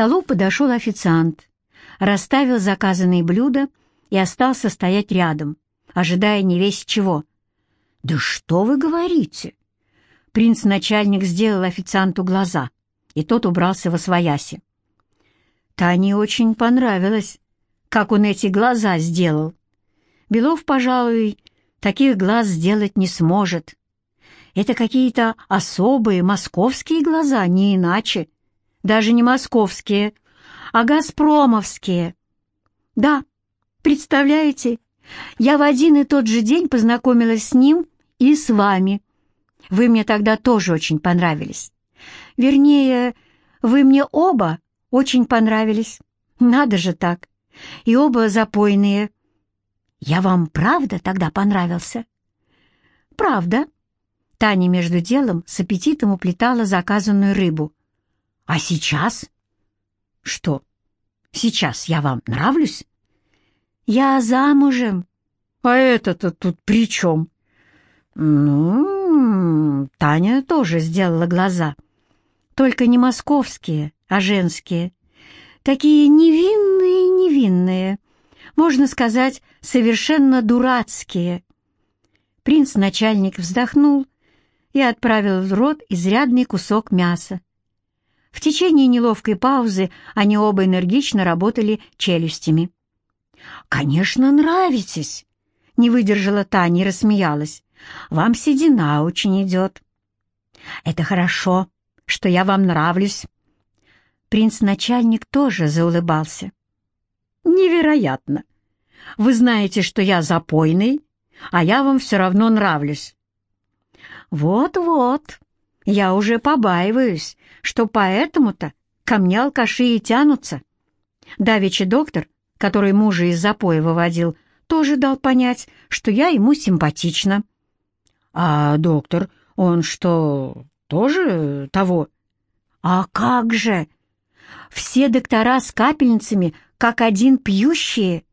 столу подошел официант, расставил заказанные блюда и остался стоять рядом, ожидая не весь чего. «Да что вы говорите?» Принц-начальник сделал официанту глаза, и тот убрался во свояси. Тане очень понравилось, как он эти глаза сделал. Белов, пожалуй, таких глаз сделать не сможет. Это какие-то особые московские глаза, не иначе. Даже не московские, а газпромовские. Да, представляете, я в один и тот же день познакомилась с ним и с вами. Вы мне тогда тоже очень понравились. Вернее, вы мне оба очень понравились. Надо же так. И оба запойные. Я вам правда тогда понравился? Правда. Таня между делом с аппетитом уплетала заказанную рыбу. А сейчас? Что? Сейчас я вам нравлюсь? Я замужем. А это-то тут при чем? Ну, Таня тоже сделала глаза. Только не московские, а женские. Такие невинные-невинные. Можно сказать, совершенно дурацкие. Принц-начальник вздохнул и отправил в рот изрядный кусок мяса. В течение неловкой паузы они оба энергично работали челюстями. «Конечно, нравитесь!» — не выдержала Таня и рассмеялась. «Вам седина очень идет». «Это хорошо, что я вам нравлюсь». Принц-начальник тоже заулыбался. «Невероятно! Вы знаете, что я запойный, а я вам все равно нравлюсь». «Вот-вот, я уже побаиваюсь, что поэтому-то ко мне алкаши и тянутся. Давичи доктор, который мужа из запоя выводил, тоже дал понять, что я ему симпатична. А доктор, он что, тоже того? А как же? Все доктора с капельницами, как один пьющие,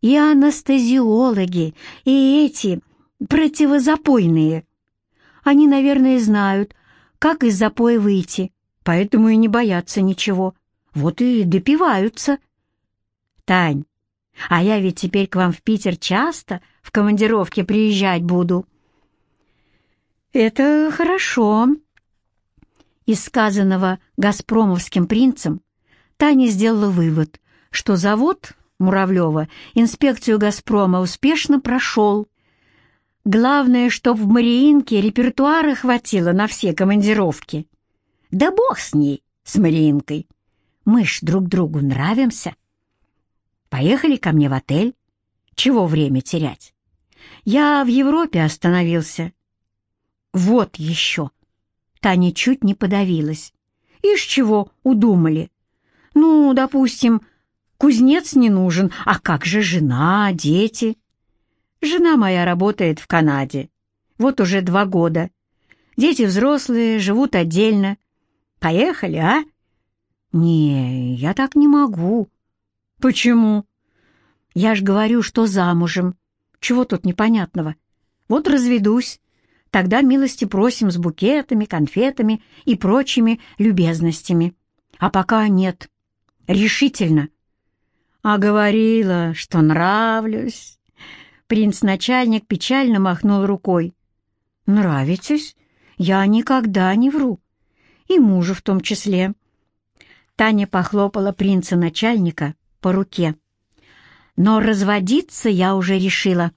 и анестезиологи, и эти противозапойные. Они, наверное, знают, как из запоя выйти, поэтому и не боятся ничего. Вот и допиваются. Тань, а я ведь теперь к вам в Питер часто в командировке приезжать буду. Это хорошо. Из сказанного «Газпромовским принцем» Таня сделала вывод, что завод Муравлева инспекцию «Газпрома» успешно прошел. Главное, чтоб в Мариинке репертуара хватило на все командировки. Да бог с ней, с Мариинкой. Мы ж друг другу нравимся. Поехали ко мне в отель. Чего время терять? Я в Европе остановился. Вот еще. Таня чуть не подавилась. Ишь чего удумали? Ну, допустим, кузнец не нужен, а как же жена, дети? Жена моя работает в Канаде. Вот уже два года. Дети взрослые, живут отдельно. Поехали, а? Не, я так не могу. Почему? Я ж говорю, что замужем. Чего тут непонятного? Вот разведусь. Тогда милости просим с букетами, конфетами и прочими любезностями. А пока нет. Решительно. А говорила, что нравлюсь. Принц-начальник печально махнул рукой. «Нравитесь? Я никогда не вру. И мужу в том числе». Таня похлопала принца-начальника по руке. «Но разводиться я уже решила.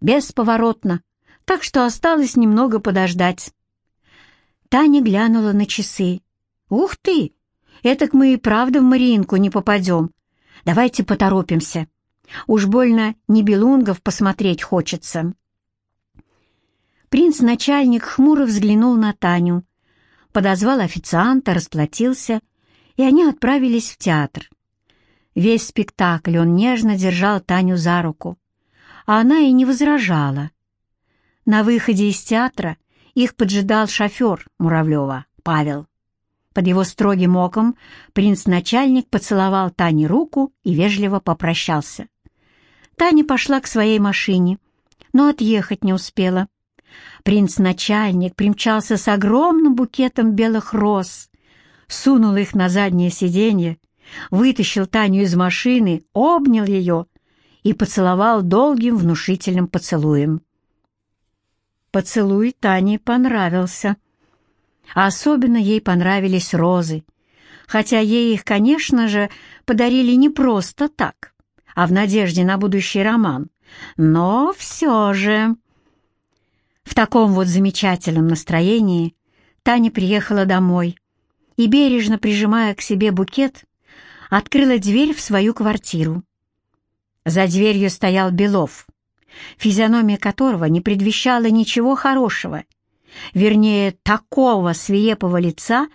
Бесповоротно. Так что осталось немного подождать». Таня глянула на часы. «Ух ты! Этак мы и правда в Мариинку не попадем. Давайте поторопимся». Уж больно небелунгов посмотреть хочется. Принц-начальник хмуро взглянул на Таню, подозвал официанта, расплатился, и они отправились в театр. Весь спектакль он нежно держал Таню за руку, а она и не возражала. На выходе из театра их поджидал шофер Муравлева, Павел. Под его строгим оком принц-начальник поцеловал Тане руку и вежливо попрощался. Таня пошла к своей машине, но отъехать не успела. Принц-начальник примчался с огромным букетом белых роз, сунул их на заднее сиденье вытащил Таню из машины, обнял ее и поцеловал долгим внушительным поцелуем. Поцелуй Тане понравился. особенно ей понравились розы, хотя ей их, конечно же, подарили не просто так, а в надежде на будущий роман. Но все же... В таком вот замечательном настроении Таня приехала домой и, бережно прижимая к себе букет, открыла дверь в свою квартиру. За дверью стоял Белов, физиономия которого не предвещала ничего хорошего. Вернее, такого свирепого лица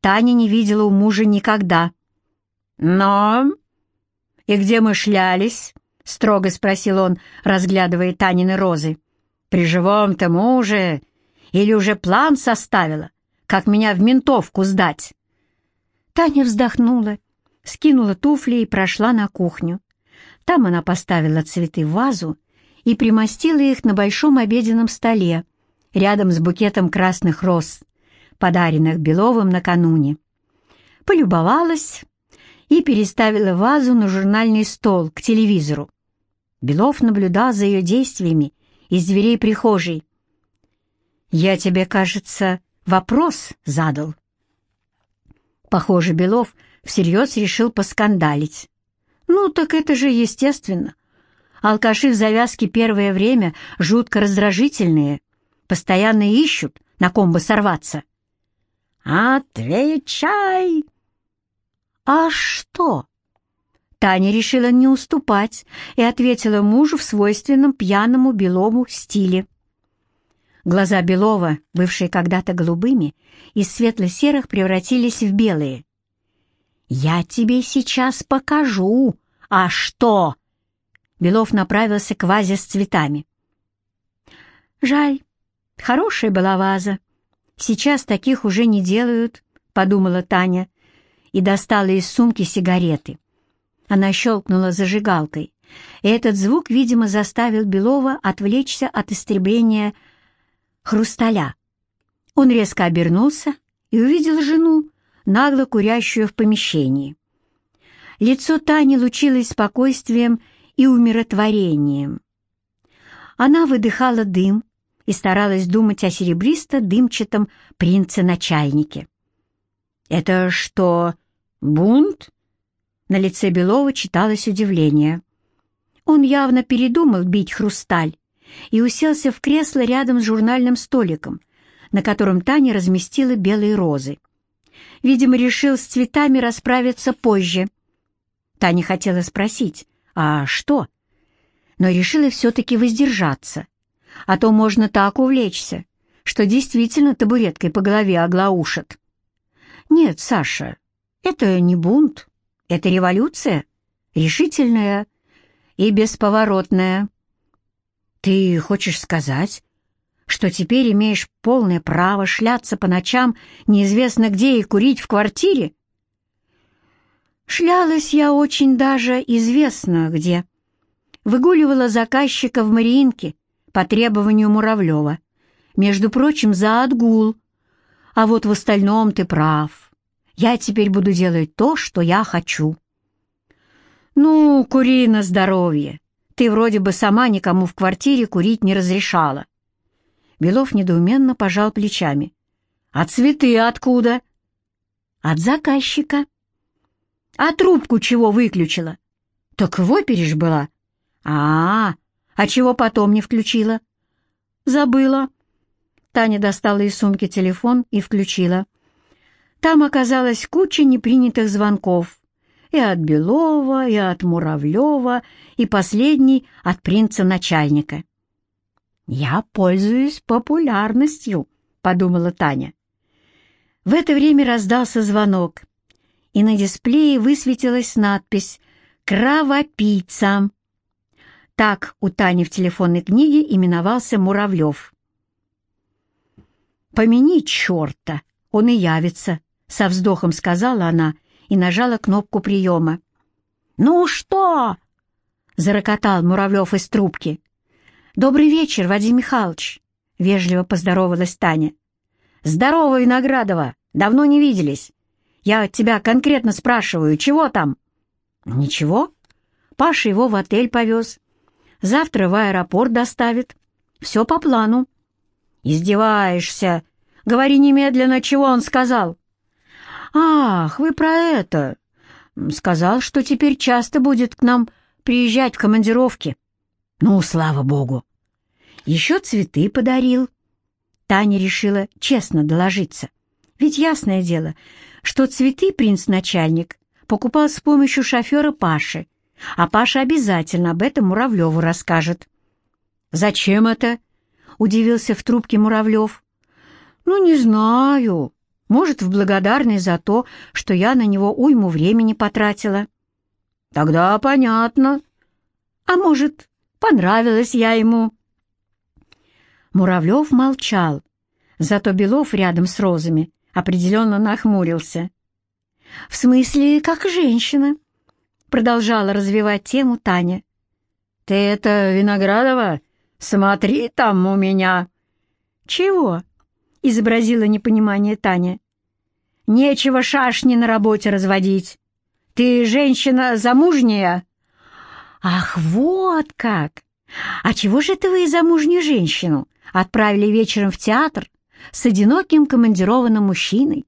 Таня не видела у мужа никогда. «Но...» «И где мы шлялись?» — строго спросил он, разглядывая Танины розы. «При живом-то муже? Или уже план составила, как меня в ментовку сдать?» Таня вздохнула, скинула туфли и прошла на кухню. Там она поставила цветы в вазу и примостила их на большом обеденном столе, рядом с букетом красных роз, подаренных Беловым накануне. Полюбовалась и переставила вазу на журнальный стол к телевизору. Белов наблюдал за ее действиями из дверей прихожей. «Я тебе, кажется, вопрос задал». Похоже, Белов всерьез решил поскандалить. «Ну, так это же естественно. Алкаши в завязке первое время жутко раздражительные, постоянно ищут, на ком бы сорваться». «Отвечай!» «А что?» Таня решила не уступать и ответила мужу в свойственном пьяному Белому стиле. Глаза Белова, бывшие когда-то голубыми, из светло-серых превратились в белые. «Я тебе сейчас покажу. А что?» Белов направился к вазе с цветами. «Жаль, хорошая была ваза. Сейчас таких уже не делают», — подумала Таня и достала из сумки сигареты. Она щелкнула зажигалкой, и этот звук, видимо, заставил Белова отвлечься от истребления хрусталя. Он резко обернулся и увидел жену, нагло курящую в помещении. Лицо Тани лучилось спокойствием и умиротворением. Она выдыхала дым и старалась думать о серебристо-дымчатом принце-начальнике. «Это что, бунт?» На лице Белова читалось удивление. Он явно передумал бить хрусталь и уселся в кресло рядом с журнальным столиком, на котором Таня разместила белые розы. Видимо, решил с цветами расправиться позже. Таня хотела спросить, а что? Но решила все-таки воздержаться, а то можно так увлечься, что действительно табуреткой по голове оглаушат. Нет, Саша, это не бунт, это революция, решительная и бесповоротная. Ты хочешь сказать, что теперь имеешь полное право шляться по ночам неизвестно где и курить в квартире? Шлялась я очень даже известно где. Выгуливала заказчика в Мариинке по требованию Муравлева. Между прочим, за отгул. А вот в остальном ты прав. Я теперь буду делать то, что я хочу. Ну, кури на здоровье. Ты вроде бы сама никому в квартире курить не разрешала. Белов недоуменно пожал плечами. «А цветы откуда?» «От заказчика». «А трубку чего выключила?» «Так в опере ж была». «А, -а, а чего потом не включила?» «Забыла». Таня достала из сумки телефон и включила. Там оказалась куча непринятых звонков. И от Белова, и от Муравлева, и последний от принца-начальника. «Я пользуюсь популярностью», — подумала Таня. В это время раздался звонок, и на дисплее высветилась надпись «Кровопийца». Так у Тани в телефонной книге именовался Муравлев. «Помяни черта, он и явится», — со вздохом сказала она и нажала кнопку приема. «Ну что?» — зарокотал Муравлев из трубки. «Добрый вечер, Вадим Михайлович!» — вежливо поздоровалась Таня. «Здорово, Виноградова! Давно не виделись. Я тебя конкретно спрашиваю, чего там?» «Ничего. Паша его в отель повез. Завтра в аэропорт доставит. Все по плану». «Издеваешься. Говори немедленно, чего он сказал». «Ах, вы про это. Сказал, что теперь часто будет к нам приезжать в командировки». «Ну, слава богу». Еще цветы подарил. Таня решила честно доложиться. Ведь ясное дело, что цветы принц-начальник покупал с помощью шофера Паши, а Паша обязательно об этом Муравлеву расскажет. «Зачем это?» — удивился в трубке Муравлев. «Ну, не знаю. Может, в благодарность за то, что я на него уйму времени потратила». «Тогда понятно. А может, понравилась я ему?» Муравлев молчал, зато Белов рядом с розами определенно нахмурился. «В смысле, как женщина?» — продолжала развивать тему Таня. «Ты это, Виноградова, смотри там у меня!» «Чего?» — изобразила непонимание Таня. «Нечего шашни на работе разводить. Ты женщина замужняя?» «Ах, вот как! А чего же это вы замужнюю женщину отправили вечером в театр с одиноким командированным мужчиной.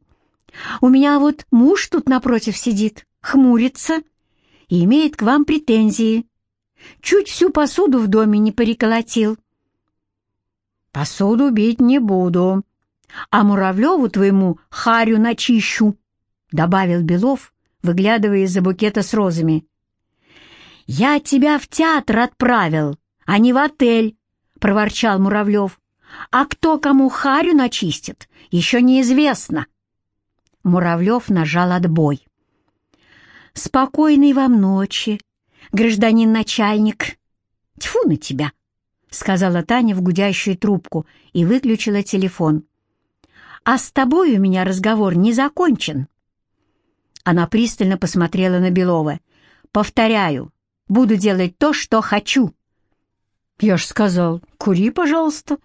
У меня вот муж тут напротив сидит, хмурится и имеет к вам претензии. Чуть всю посуду в доме не переколотил. Посуду бить не буду, а Муравлеву твоему харю начищу, — добавил Белов, выглядывая из-за букета с розами. «Я тебя в театр отправил, а не в отель», — проворчал Муравлев. А кто кому харю начистит, еще неизвестно. Муравлев нажал отбой. «Спокойной вам ночи, гражданин начальник!» «Тьфу на тебя!» — сказала Таня в гудящую трубку и выключила телефон. «А с тобой у меня разговор не закончен». Она пристально посмотрела на Белова. «Повторяю, буду делать то, что хочу». «Я ж сказал, кури, пожалуйста»,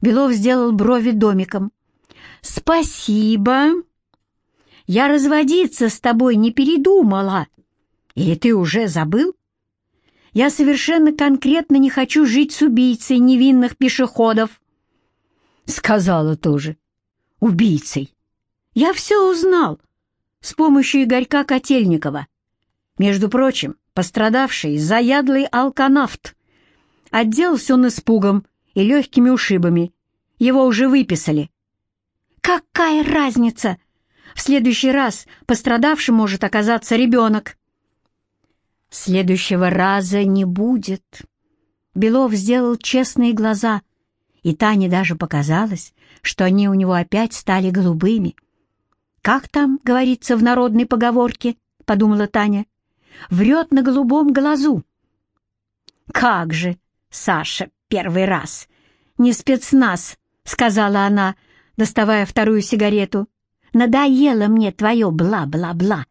Белов сделал брови домиком. «Спасибо. Я разводиться с тобой не передумала. Или ты уже забыл? Я совершенно конкретно не хочу жить с убийцей невинных пешеходов». Сказала тоже. «Убийцей. Я все узнал с помощью Игорька Котельникова. Между прочим, пострадавший заядлый алканавт. Отделался он испугом и легкими ушибами. Его уже выписали. Какая разница? В следующий раз пострадавшим может оказаться ребенок. Следующего раза не будет. Белов сделал честные глаза, и Тане даже показалось, что они у него опять стали голубыми. «Как там, говорится в народной поговорке?» — подумала Таня. «Врет на голубом глазу». «Как же, Саша, первый раз! Не спецназ, — сказала она, доставая вторую сигарету. «Надоело мне твое бла-бла-бла.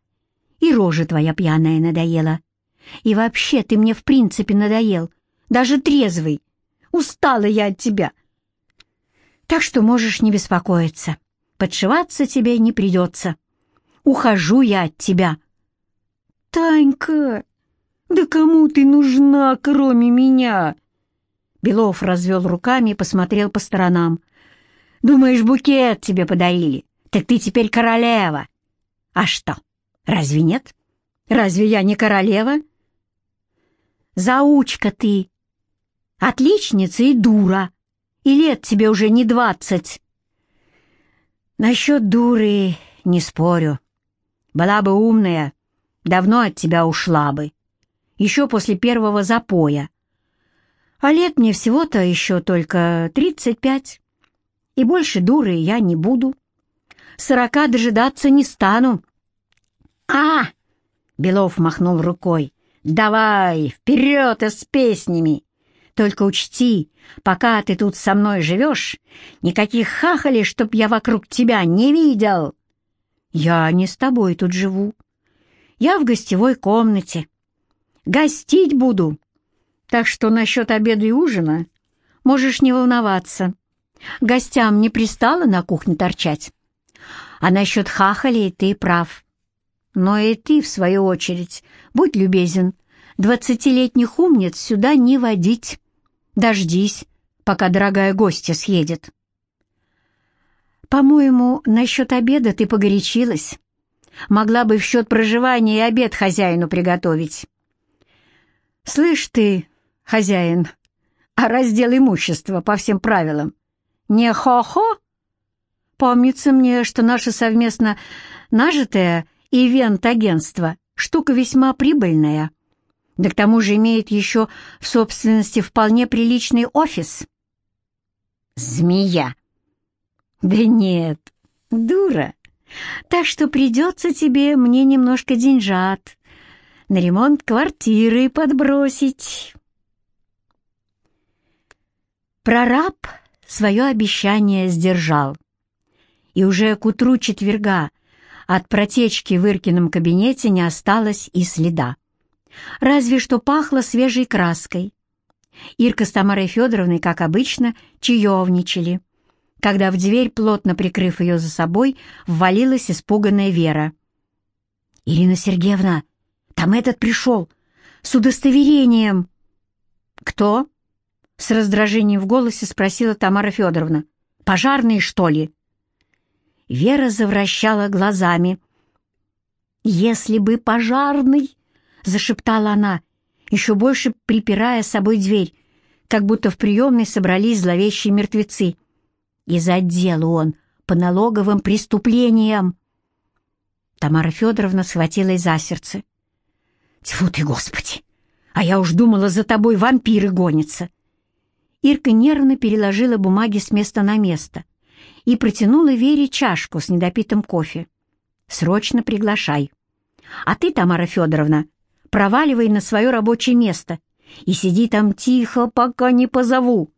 И рожа твоя пьяная надоела. И вообще ты мне в принципе надоел, даже трезвый. Устала я от тебя. Так что можешь не беспокоиться. Подшиваться тебе не придется. Ухожу я от тебя». «Танька, да кому ты нужна, кроме меня?» Белов развел руками и посмотрел по сторонам. «Думаешь, букет тебе подарили? Так ты теперь королева!» «А что, разве нет? Разве я не королева?» «Заучка ты! Отличница и дура! И лет тебе уже не двадцать!» «Насчет дуры не спорю. Была бы умная, давно от тебя ушла бы. Еще после первого запоя. А лет мне всего-то еще только тридцать пять. И больше дурой я не буду. Сорока дожидаться не стану. А! Белов махнул рукой. Давай, вперед с песнями. Только учти, пока ты тут со мной живешь, никаких хахалей, чтоб я вокруг тебя не видел. Я не с тобой тут живу. Я в гостевой комнате. Гостить буду так что насчет обеда и ужина можешь не волноваться. Гостям не пристало на кухне торчать. А насчет хахалей ты прав. Но и ты, в свою очередь, будь любезен, двадцатилетних умниц сюда не водить. Дождись, пока дорогая гостья съедет. По-моему, насчет обеда ты погорячилась. Могла бы в счет проживания и обед хозяину приготовить. Слышь ты, хозяин, а раздел имущества по всем правилам не хо-хо? Помнится мне, что наше совместно нажитое ивент-агентство — штука весьма прибыльная. Да к тому же имеет еще в собственности вполне приличный офис. Змея. Да нет, дура. Так что придется тебе мне немножко деньжат на ремонт квартиры подбросить. Прораб свое обещание сдержал. И уже к утру четверга от протечки в Иркином кабинете не осталось и следа. Разве что пахло свежей краской. Ирка с Тамарой Федоровной, как обычно, чаевничали, когда в дверь, плотно прикрыв ее за собой, ввалилась испуганная Вера. «Ирина Сергеевна, там этот пришел, с удостоверением». «Кто?» — с раздражением в голосе спросила Тамара Федоровна. «Пожарные, что ли?» Вера завращала глазами. «Если бы пожарный!» — зашептала она, еще больше припирая с собой дверь, как будто в приемной собрались зловещие мертвецы. «Из отдела он по налоговым преступлениям!» Тамара Федоровна схватилась за сердце. Тьфу ты, Господи! А я уж думала, за тобой вампиры гонятся. Ирка нервно переложила бумаги с места на место и протянула Вере чашку с недопитым кофе. «Срочно приглашай. А ты, Тамара Федоровна, проваливай на свое рабочее место и сиди там тихо, пока не позову».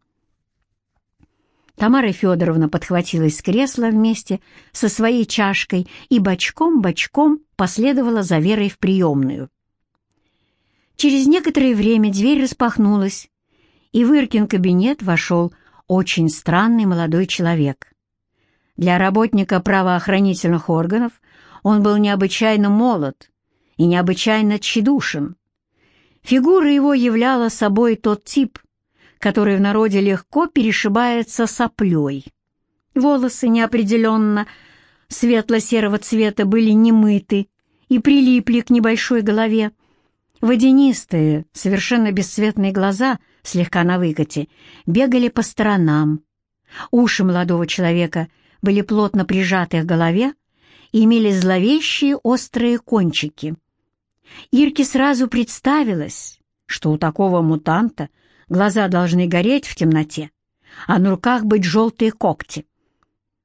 Тамара Федоровна подхватилась с кресла вместе со своей чашкой и бочком-бочком последовала за Верой в приемную. Через некоторое время дверь распахнулась, и в Иркин кабинет вошел очень странный молодой человек. Для работника правоохранительных органов он был необычайно молод и необычайно тщедушен. Фигура его являла собой тот тип, который в народе легко перешибается соплей. Волосы неопределенно светло-серого цвета были немыты и прилипли к небольшой голове, Водянистые, совершенно бесцветные глаза, слегка на выкате, бегали по сторонам. Уши молодого человека были плотно прижаты к голове и имели зловещие острые кончики. Ирке сразу представилось, что у такого мутанта глаза должны гореть в темноте, а на руках быть желтые когти.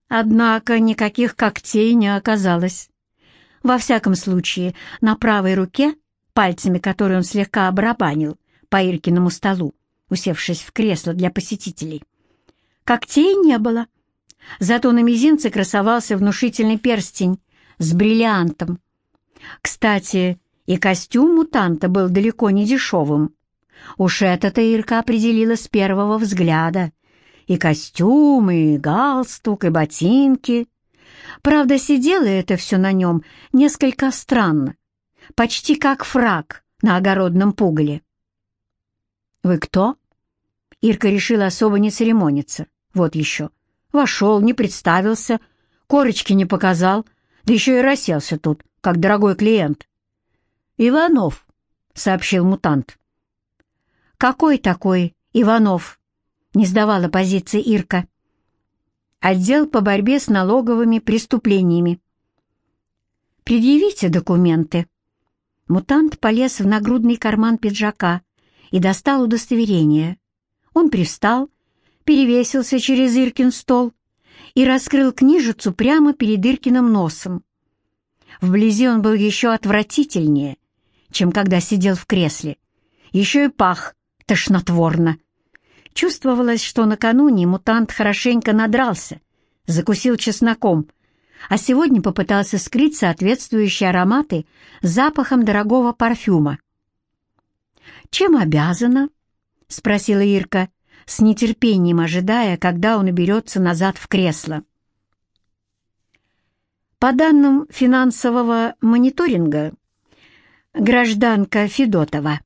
Однако никаких когтей не оказалось. Во всяком случае, на правой руке — пальцами, которые он слегка обрабанил по Иркиному столу, усевшись в кресло для посетителей. Когтей не было, зато на мизинце красовался внушительный перстень с бриллиантом. Кстати, и костюм мутанта был далеко не дешевым. Уж это-то Ирка определила с первого взгляда. И костюм, и галстук, и ботинки. Правда, сидело это все на нем несколько странно почти как фраг на огородном пугале. «Вы кто?» Ирка решила особо не церемониться. Вот еще. Вошел, не представился, корочки не показал, да еще и расселся тут, как дорогой клиент. «Иванов», — сообщил мутант. «Какой такой Иванов?» — не сдавала позиции Ирка. «Отдел по борьбе с налоговыми преступлениями». «Предъявите документы», Мутант полез в нагрудный карман пиджака и достал удостоверение. Он привстал, перевесился через Иркин стол и раскрыл книжицу прямо перед Иркиным носом. Вблизи он был еще отвратительнее, чем когда сидел в кресле. Еще и пах тошнотворно. Чувствовалось, что накануне мутант хорошенько надрался, закусил чесноком а сегодня попытался скрыть соответствующие ароматы запахом дорогого парфюма. «Чем обязана?» — спросила Ирка, с нетерпением ожидая, когда он уберется назад в кресло. По данным финансового мониторинга, гражданка Федотова,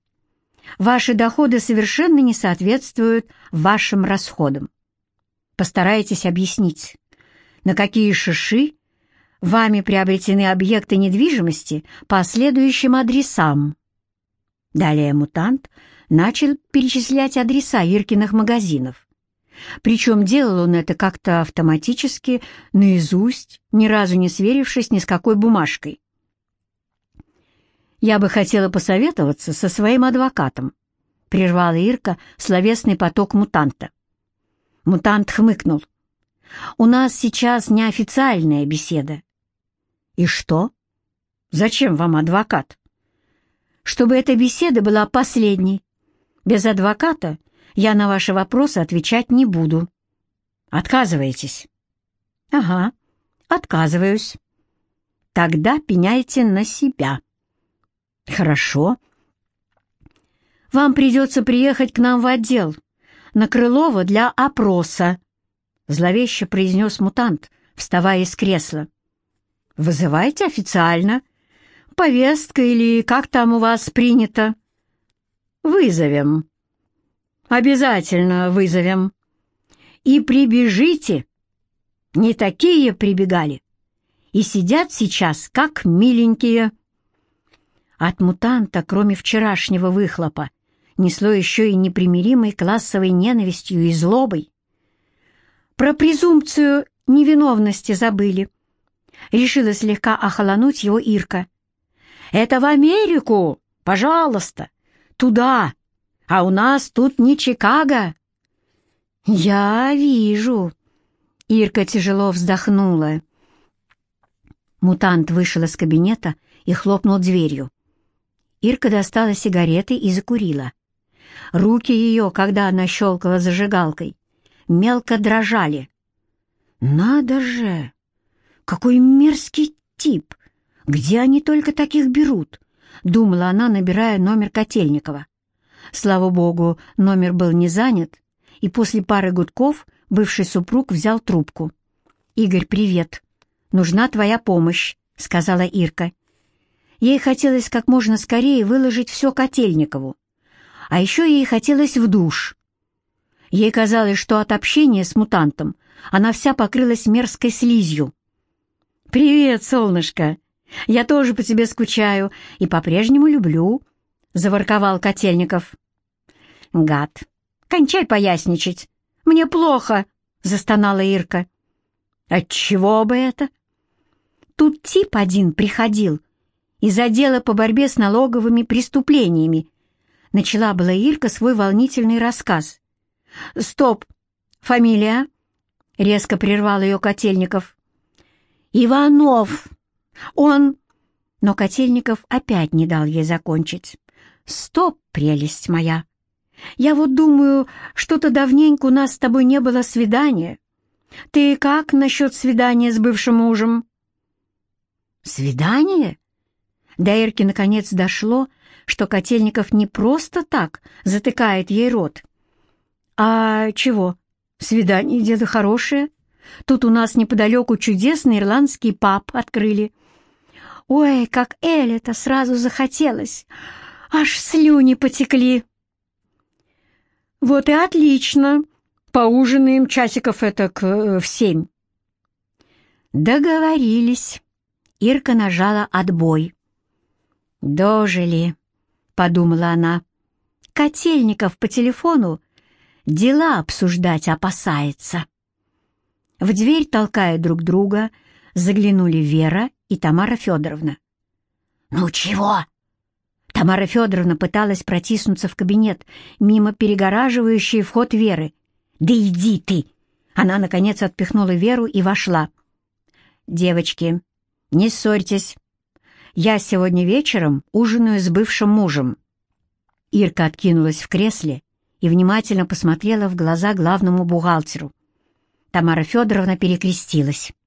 ваши доходы совершенно не соответствуют вашим расходам. Постарайтесь объяснить, на какие шиши вами приобретены объекты недвижимости по следующим адресам. Далее мутант начал перечислять адреса Иркиных магазинов. Причем делал он это как-то автоматически, наизусть, ни разу не сверившись ни с какой бумажкой. «Я бы хотела посоветоваться со своим адвокатом», — прервала Ирка словесный поток мутанта. Мутант хмыкнул. «У нас сейчас неофициальная беседа». «И что? Зачем вам адвокат?» «Чтобы эта беседа была последней. Без адвоката я на ваши вопросы отвечать не буду. Отказываетесь? Ага, отказываюсь. Тогда пеняйте на себя. Хорошо. Вам придется приехать к нам в отдел, на Крылова для опроса, зловеще произнес мутант, вставая из кресла. Вызывайте официально. Повестка или как там у вас принято? Вызовем. Обязательно вызовем. И прибежите. Не такие прибегали. И сидят сейчас, как миленькие. От мутанта, кроме вчерашнего выхлопа, несло еще и непримиримой классовой ненавистью и злобой. Про презумпцию невиновности забыли. Решила слегка охолонуть его Ирка. «Это в Америку! Пожалуйста! Туда! а у нас тут не Чикаго». «Я вижу». Ирка тяжело вздохнула. Мутант вышел из кабинета и хлопнул дверью. Ирка достала сигареты и закурила. Руки ее, когда она щелкала зажигалкой, мелко дрожали. «Надо же! Какой мерзкий тип! Где они только таких берут?» — думала она, набирая номер Котельникова. Слава богу, номер был не занят, и после пары гудков бывший супруг взял трубку. «Игорь, привет. Нужна твоя помощь», — сказала Ирка. Ей хотелось как можно скорее выложить все Котельникову. А еще ей хотелось в душ. Ей казалось, что от общения с мутантом она вся покрылась мерзкой слизью. «Привет, солнышко! Я тоже по тебе скучаю и по-прежнему люблю», — заворковал Котельников. «Гад! Кончай поясничать! Мне плохо!» — застонала Ирка. «Отчего бы это?» Тут тип один приходил из отдела по борьбе с налоговыми преступлениями. Начала была Ирка свой волнительный рассказ. «Стоп! Фамилия?» — резко прервал ее Котельников. «Иванов! Он...» Но Котельников опять не дал ей закончить. «Стоп, прелесть моя! Я вот думаю, что-то давненько у нас с тобой не было свидания. Ты как насчет свидания с бывшим мужем?» «Свидание?» До Ирки наконец дошло, что Котельников не просто так затыкает ей рот. «А чего? Свидание — дело хорошее. Тут у нас неподалеку чудесный ирландский паб открыли. Ой, как Эле-то сразу захотелось!» Аж слюни потекли. Вот и отлично. Поужинаем часиков это к э, в семь. Договорились. Ирка нажала отбой. «Дожили», — подумала она. «Котельников по телефону дела обсуждать опасается». В дверь, толкая друг друга, заглянули Вера и Тамара Федоровна. «Ну чего?» Тамара Федоровна пыталась протиснуться в кабинет, мимо перегораживающей вход Веры. «Да иди ты!» Она, наконец, отпихнула Веру и вошла. «Девочки, не ссорьтесь. Я сегодня вечером ужинаю с бывшим мужем». Ирка откинулась в кресле и внимательно посмотрела в глаза главному бухгалтеру. Тамара Федоровна перекрестилась.